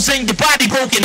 closing, your body broken.